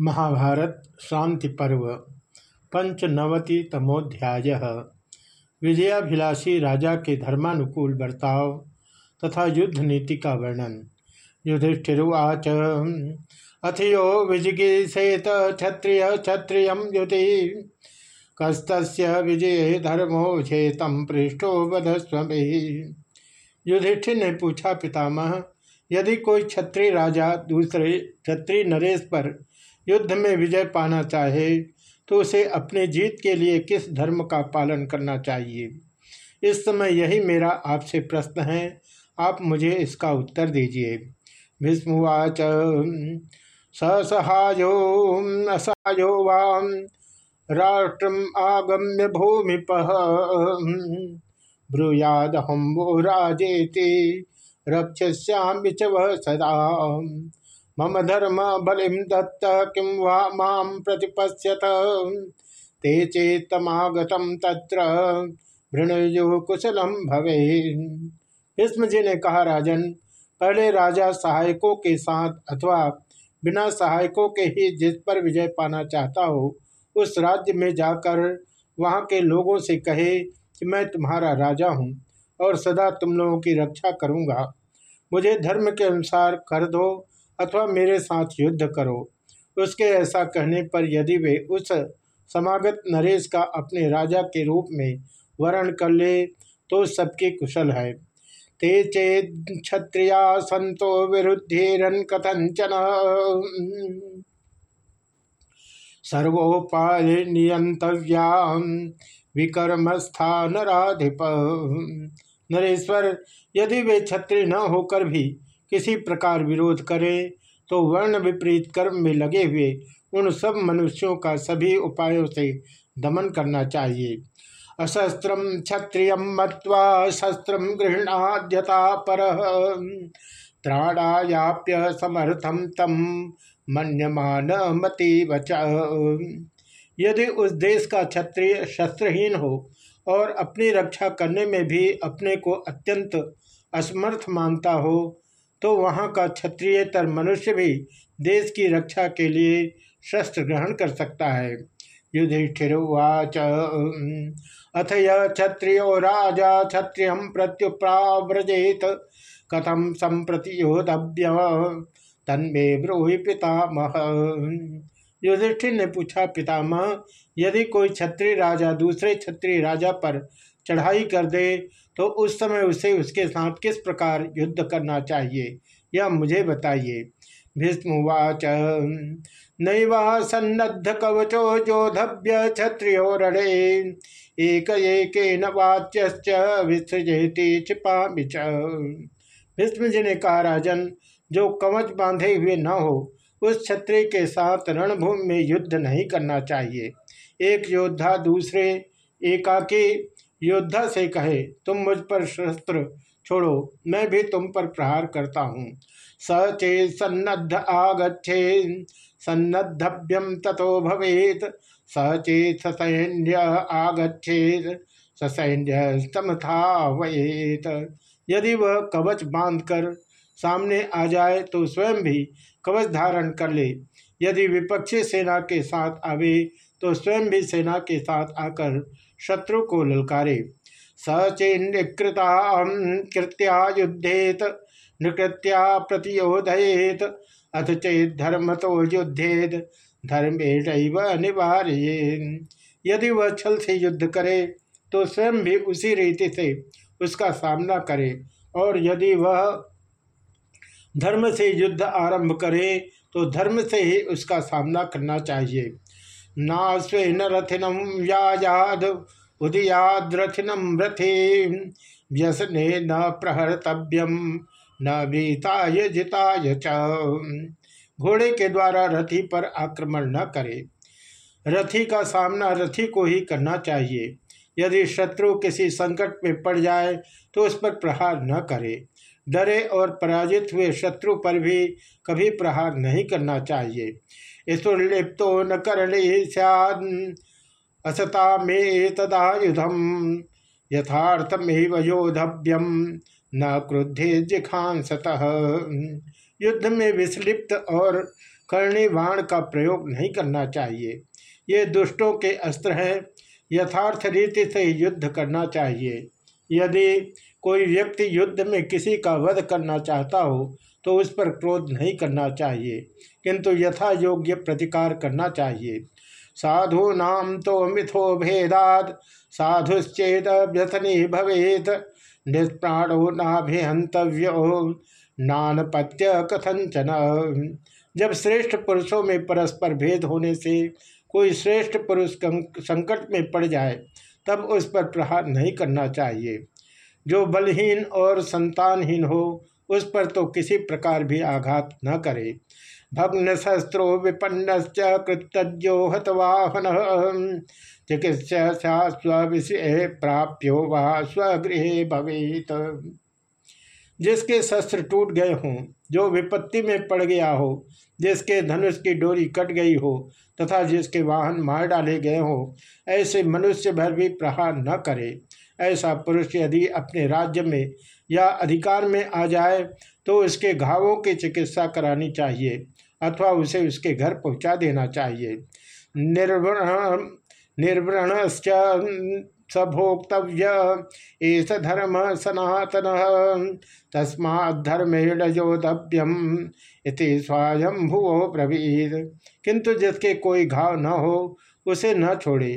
महाभारत शांति पर्व पंचनवति तमोध्याय विजयाभिलाषी राजा के धर्मानुकूल बर्ताव तथा युद्ध नीति का वर्णन। युधिष्ठिर्वाच, अथियो विजिगीषेत क्षत्रिय क्षत्रिय युति। कस्त विजय धर्मो छेतम पृष्ठो वधस्व युधिष्ठिर ने पूछा, पितामह, यदि कोई क्षत्रिय राजा दूसरे क्षत्रिय नरेश पर युद्ध में विजय पाना चाहे तो उसे अपने जीत के लिए किस धर्म का पालन करना चाहिए? इस समय यही मेरा आपसे प्रश्न है। आप मुझे इसका उत्तर दीजिए। भीष्मवाच ससहायो, असहायो वाम, राष्ट्रम आगम्य भूमिप, ब्रूयाद हम वो राजेति, रक्षस्याम सदा। मम धर्म बलिम दत्त किं वा माम प्रतिपश्यत। ते चेतमागतम तत्र भृणयो कुशलम भवे भीष्म ने कहा, राजन, पहले राजा सहायकों के साथ अथवा बिना सहायकों के ही जिस पर विजय पाना चाहता हो, उस राज्य में जाकर वहाँ के लोगों से कहे कि मैं तुम्हारा राजा हूँ और सदा तुम लोगों की रक्षा करूँगा। मुझे धर्म के अनुसार कर दो अथवा मेरे साथ युद्ध करो। उसके ऐसा कहने पर यदि वे उस समागत नरेश का अपने राजा के रूप में वर्ण कर ले तो सबके कुशल है। ते चेत क्षत्रिया संतो विरुद्धेरन कथंचन सर्वोपाय नियंतव्याम विकर्मस्थान राधिप नरेश्वर, यदि वे क्षत्रिय न होकर भी किसी प्रकार विरोध करे तो वर्ण विपरीत कर्म में लगे हुए उन सब मनुष्यों का सभी उपायों से दमन करना चाहिए। अशस्त्र क्षत्रिय मत्वा शस्त्र गृहणाद्यता पर। त्राणायाप्य समर्थम तम मन्यमान मति बच यदि उस देश का क्षत्रिय शस्त्रहीन हो और अपनी रक्षा करने में भी अपने को अत्यंत असमर्थ मानता हो तो वहाँ का क्षत्रियतर मनुष्य भी देश की रक्षा के लिए शस्त्र ग्रहण कर सकता है। युधिष्ठिर्वाच अथ क्षत्रियो राजा क्षत्रिय प्रत्युप्राव्रजेत कथम संप्रति योधव्य तन्मे ब्रूहि पितामह। युधिष्ठिर ने पूछा, पितामह, यदि कोई क्षत्रिय राजा दूसरे क्षत्रिय राजा पर चढ़ाई कर दे तो उस समय उसे उसके साथ किस प्रकार युद्ध करना चाहिए, यह मुझे बताइए। भीष्मवाच नैवा सन्नद्ध कवचो जोधभ्य क्षत्रियो रणे एक एक वाच्य विसृजेति छिपा भीष्म जी ने कहा, राजन, जो कवच बांधे हुए न हो, उस क्षत्रिय के साथ रणभूमि में युद्ध नहीं करना चाहिए। एक योद्धा दूसरे, एकाकी योद्धा से कहे, तुम मुझ पर शस्त्र छोड़ो, मैं भी तुम पर प्रहार करता हूँ। स चे सन्नद्ध आगछे सन्नद्धभ्यम तथो भवेत। स चे ससैन्य आगछेद ससैन्य समथावेत यदि वह कवच बांधकर सामने आ जाए तो स्वयं भी कवच धारण कर ले। यदि विपक्षी सेना के साथ आवे तो स्वयं भी सेना के साथ आकर शत्रु को ललकारे। सचेन्कृता कृत्या युद्धेत निकृत्या प्रतियोधयेत, अथ चेत धर्म तो युद्धेत धर्मेश अनिवार्य यदि वह छल से युद्ध करे तो स्वयं भी उसी रीति से उसका सामना करे। और यदि वह धर्म से युद्ध आरंभ करे तो धर्म से ही उसका सामना करना चाहिए। ना स्वेन रथिनम व्याजाद उदयाद्रथिनम रथे व्यसने न प्रहर्तव्यम न भीताय जिताय च। घोड़े के द्वारा रथी पर आक्रमण न करे। रथी का सामना रथी को ही करना चाहिए। यदि शत्रु किसी संकट में पड़ जाए तो उस पर प्रहार न करे। डरे और पराजित हुए शत्रु पर भी कभी प्रहार नहीं करना चाहिए। ईश्वरलिप्तो न करणे सैद असता में तदायुधम यथार्थमेव योधव्यम, न क्रुद्धे जिखांसतः। युद्ध में विस्लिप्त और कर्णी बाण का प्रयोग नहीं करना चाहिए। ये दुष्टों के अस्त्र हैं, यथार्थ रीति से युद्ध करना चाहिए। यदि कोई व्यक्ति युद्ध में किसी का वध करना चाहता हो तो उस पर क्रोध नहीं करना चाहिए, किंतु यथा योग्य प्रतिकार करना चाहिए। साधु नाम तो मिथो भेदाद, साधुश्चेद व्यसनी भवेत, निष्प्राणो नाभिहंतव्यो, नानपत्य कथंचन जब श्रेष्ठ पुरुषों में परस्पर भेद होने से कोई श्रेष्ठ पुरुष संकट में पड़ जाए, तब उस पर प्रहार नहीं करना चाहिए। जो बलहीन और संतानहीन हो, उस पर तो किसी प्रकार भी आघात न करे। भग्न शस्त्रो विपन्न कृतज्ञो हतवाहन चिकित्सा स्विषय प्राप्यो व स्वगृह भवेत। जिसके शस्त्र टूट गए हों, जो विपत्ति में पड़ गया हो, जिसके धनुष की डोरी कट गई हो, तथा जिसके वाहन मार डाले गए हो, ऐसे मनुष्य भर भी प्रहार न करे। ऐसा पुरुष यदि अपने राज्य में या अधिकार में आ जाए तो उसके घावों की चिकित्सा करानी चाहिए अथवा उसे उसके घर पहुँचा देना चाहिए। निर्वण, निर्वृणश्च सभोक्तव्य एस धर्म सनातन तस्माधर्मेण योधव्यम इति स्वयं भुवो प्रवीर किंतु जिसके कोई घाव न हो, उसे न छोड़े।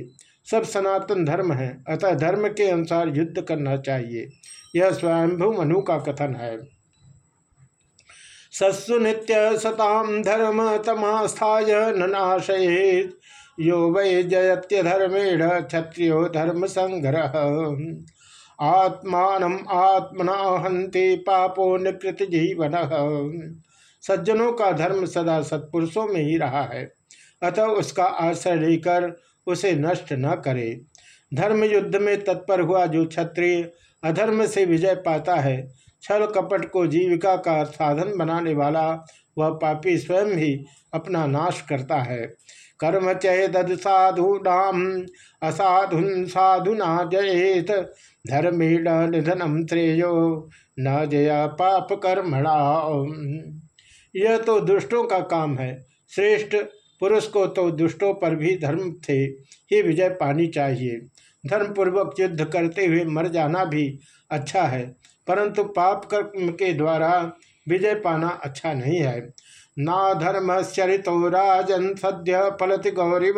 सब सनातन धर्म है, अतः धर्म के अनुसार युद्ध करना चाहिए। यह स्वयंभू मनु का कथन है। सत्सु नित्य सताम धर्म तमास्थाय नाशयेत यो वै जयत्य धर्मेण क्षत्रियो धर्म संग्रह। आत्मान आत्मना हंति पापो निकृत जीवन। सज्जनों का धर्म सदा सत्पुरुषों में ही रहा है। अतः उसका आश्रय लेकर उसे नष्ट न करे। धर्म युद्ध में तत्पर हुआ जो क्षत्रिय अधर्म से विजय पाता है, छल कपट को जीविका का साधन बनाने वाला वह पापी स्वयं ही अपना नाश करता है। कर्म चेदद साधूनाम असाधुन साधुना जयेत। धर्मेण निधनम श्रेयो, न जया पाप कर्मणा। यह तो दुष्टों का काम है। श्रेष्ठ पुरुष को तो दुष्टों पर भी धर्म थे, ही विजय पानी चाहिए। धर्मपूर्वक युद्ध करते हुए मर जाना भी अच्छा है, परंतु पाप कर्म के द्वारा विजय पाना अच्छा नहीं है। ना धर्म चरितो राजन सद्य फलति गौरी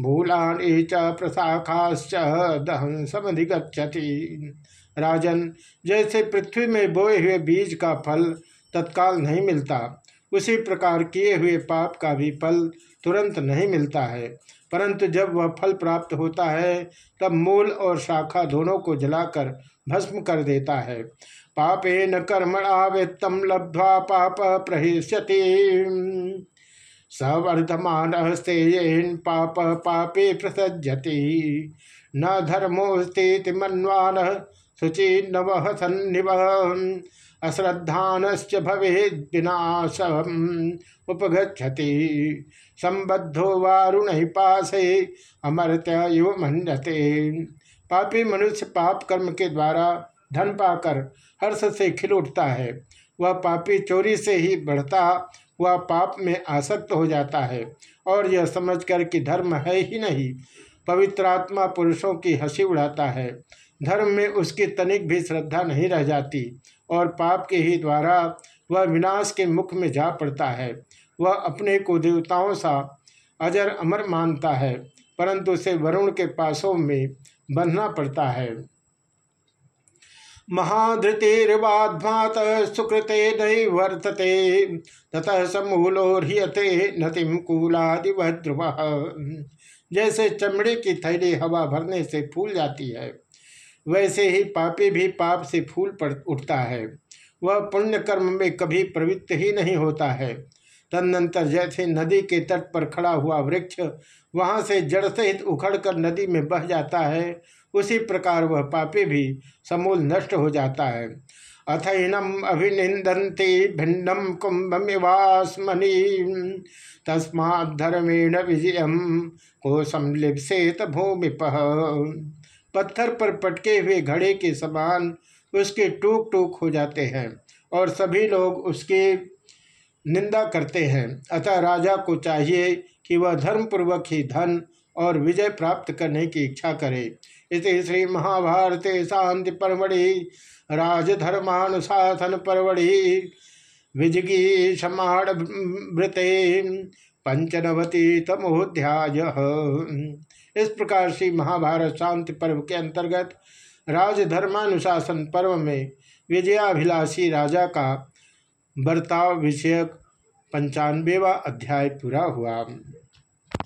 भूलानी च प्रशाखाश्च दहन समधिगछति राजन, जैसे पृथ्वी में बोए हुए बीज का फल तत्काल नहीं मिलता उसी प्रकार किए हुए पाप का भी फल तुरंत नहीं मिलता है। परंतु जब वह फल प्राप्त होता है, तब मूल और शाखा दोनों को जलाकर भस्म कर देता है। पापेन कर्मणा वित्तम लब्ध्वा पाप प्रहिष्यति। सवर्धमान स्तेयन पाप पापे प्रसजति न धर्मोस्ते मनवान शुचि नव सन्निव अश्रद्धानश्च भवे विनाशम उपगछति संबद्धो वारुण पासे अमरत्य युव मंडते पापी मनुष्य पाप कर्म के द्वारा धन पाकर हर्ष से खिल उठता है। वह पापी चोरी से ही बढ़ता, वह पाप में आसक्त हो जाता है। और यह समझकर कि धर्म है ही नहीं, पवित्रात्मा पुरुषों की हँसी उड़ाता है। धर्म में उसकी तनिक भी श्रद्धा नहीं रह जाती और पाप के ही द्वारा वह विनाश के मुख में जा पड़ता है। वह अपने को देवताओं सा अजर अमर मानता है, परंतु उसे वरुण के पासों में बंधना पड़ता है। महाधृतिर्वाध्मात सुकृते नहीं वर्तते, ततः समूलो ह्रियते नतिम कूलादिवध्रुव। जैसे चमड़े की थैली हवा भरने से फूल जाती है वैसे ही पापी भी पाप से फूल पड़ उठता है। वह पुण्य कर्म में कभी प्रवृत्त ही नहीं होता है। तदनंतर जैसे नदी के तट पर खड़ा हुआ वृक्ष वहाँ से जड़ सहित उखड़कर नदी में बह जाता है, उसी प्रकार वह पापी भी समूल नष्ट हो जाता है। अथैनम अभिनिंदन्ति भिन्नम कुंभमिवास्मनि तस्माधर्मेण विजय को संलिप्सेत भूमिप। पत्थर पर पटके हुए घड़े के समान उसके टूक टूक हो जाते हैं और सभी लोग उसके निंदा करते हैं। अतः राजा को चाहिए कि वह धर्मपूर्वक ही धन और विजय प्राप्त करने की इच्छा करे। इस श्री महाभारत शांति परमढ़ि, राजधर्मानुशासन परमढ़ि विजगी समाणवृते पंचनवती तमोध्याय इस प्रकार से महाभारत शांति पर्व के अंतर्गत राजधर्मानुशासन पर्व में विजयाभिलाषी राजा का बर्ताव विषयक पंचानवेवा अध्याय पूरा हुआ।